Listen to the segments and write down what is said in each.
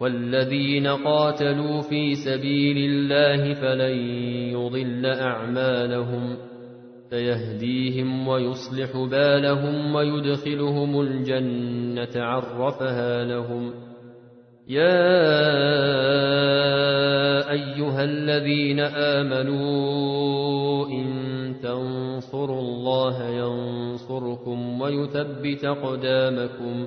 والذين قاتلوا في سبيل الله فلن يضل أعمالهم فيهديهم ويصلح بالهم ويدخلهم الجنة عرفها لهم يا أيها الذين آمنوا إن تنصروا الله ينصركم ويثبت أقدامكم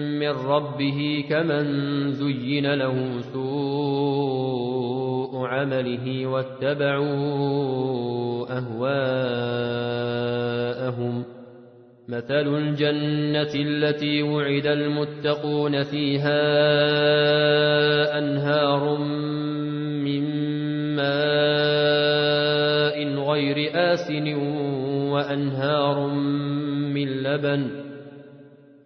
من ربه كمن زين له سوء عمله واتبعوا أهواءهم. مثل الجنة التي وعد المتقون فيها أنهار من ماء غير آسن وأنهار من لبن.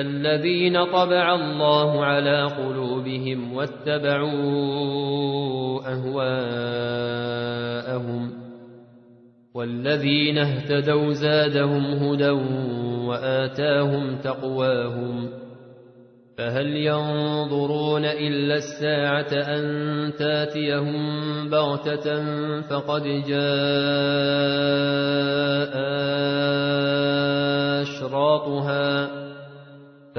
الذين طبع الله على قلوبهم واتبعوا أهواءهم والذين اهتدوا زادهم هدى وآتاهم تقواهم فهل ينظرون إلا الساعة أن تاتيهم بغتة فقد جاء أشراطها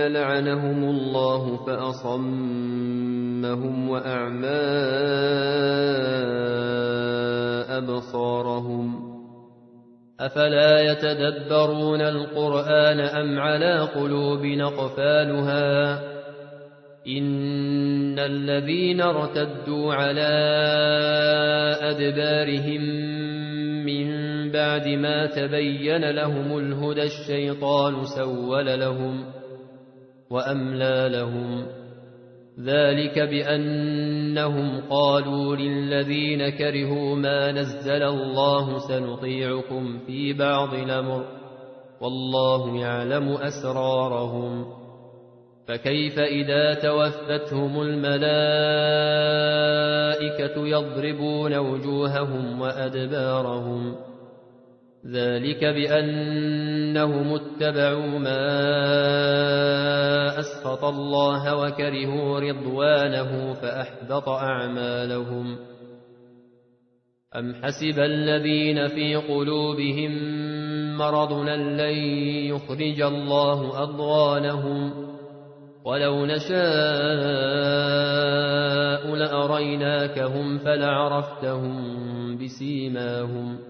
الذين لعنهم الله فأصمهم وأعمى أبصارهم أفلا يتدبرون القرآن أم على قلوب نقفالها إن الذين ارتدوا على أدبارهم من بعد ما تبين لهم الهدى الشيطان سول لهم وأملى لهم ذلك بأنهم قالوا للذين كرهوا ما نزل الله سنطيعكم في بعض الأمر والله يعلم أسرارهم فكيف إذا توفتهم الملائكة يضربون وجوههم وأدبارهم ذلك بأنهم اتبعوا ما أسخط الله وكرهوا رضوانه فأحبط أعمالهم أم حسب الذين في قلوبهم مرض لن يخرج الله أضغانهم ولو نشاء لأريناكهم فلعرفتهم بسيماهم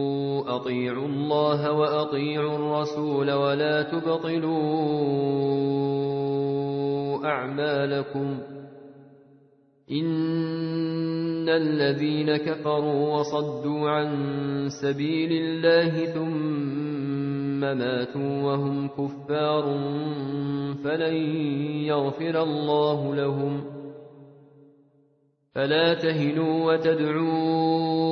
أطيعوا الله وأطيعوا الرسول ولا تبطلوا أعمالكم إن الذين كفروا وصدوا عن سبيل الله ثم ماتوا وهم كفار فلن يغفر الله لهم فلا تهنوا وتدعوا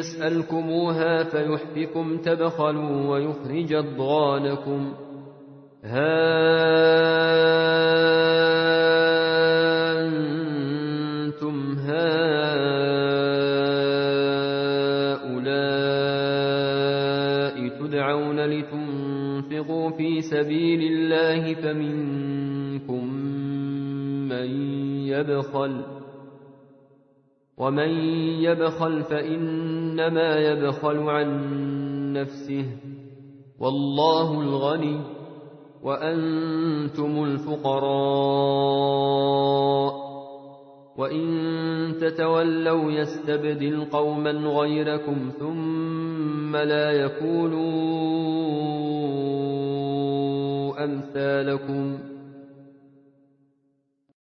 يسألكموها فيحفكم تبخلوا ويخرج الضغانكم ها أنتم هؤلاء تدعون لتنفقوا في سبيل الله فمنكم من يبخل. ومن يبخل فإن فإنما يبخل عن نفسه والله الغني وأنتم الفقراء وإن تتولوا يستبدل قوما غيركم ثم لا يكونوا أمثالكم